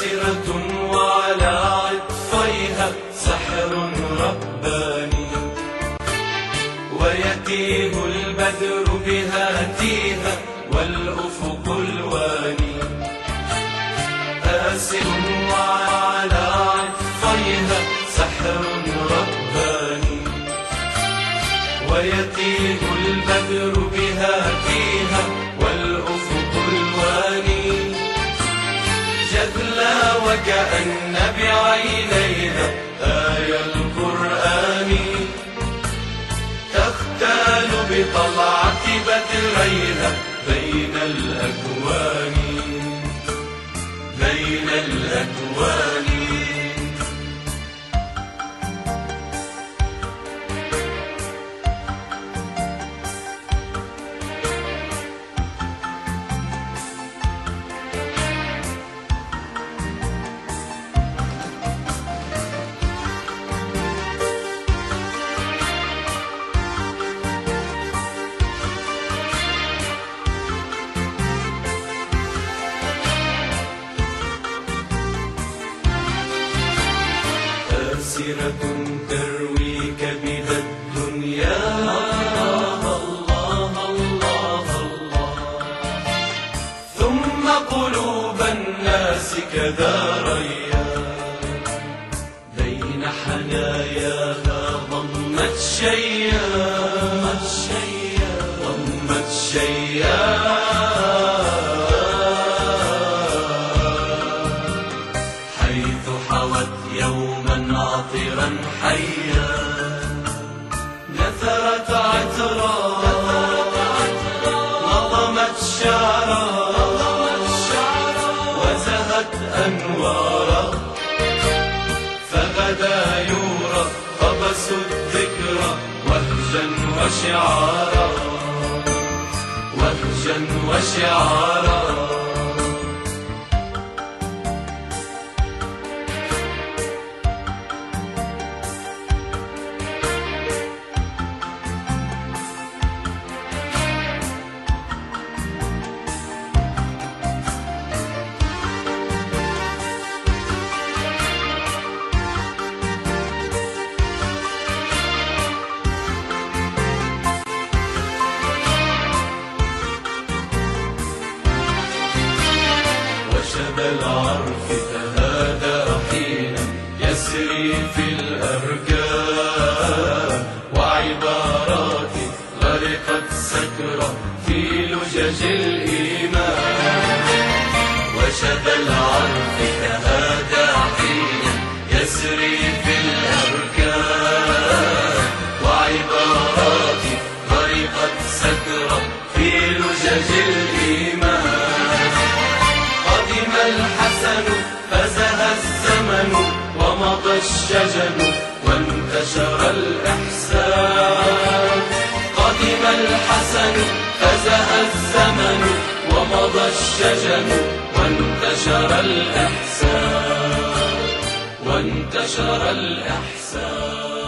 أسرة وعلى عطفيها سحر رباني. ويتيه البدر بهاتيها والأفق الواني. آسر وعلى عطفيها سحر رباني. ويتيه البدر بهاتيها والأفق وكأن بعينيها آية القرآن. تختال بطلعة بدريها بين الأكوان. بين الأكوان. آسرة ترويك بذا الدنيا. الله الله الله الله ثم قلوب الناس كذا ريا بين حناياها ضمت ضمت شيئا. ضمت شيئا. عطرا حيا. نثرت عطرا نظمت شعرا. وزهت أنوارا. فغدا يورى قبس الذكرى. وهجا وشعارا. وهجا وشعارا. وشب العرف تهادى حينا يسري في الأركان. وعبارات غرقت سكرة في لجج الإيمان. وشب العرف الحسن فزه الزمن ومضى الشجن وانتشر الإحسان. قدم الحسن فزه الزمن ومضى الشجن وانتشر الإحسان. وانتشر الإحسان.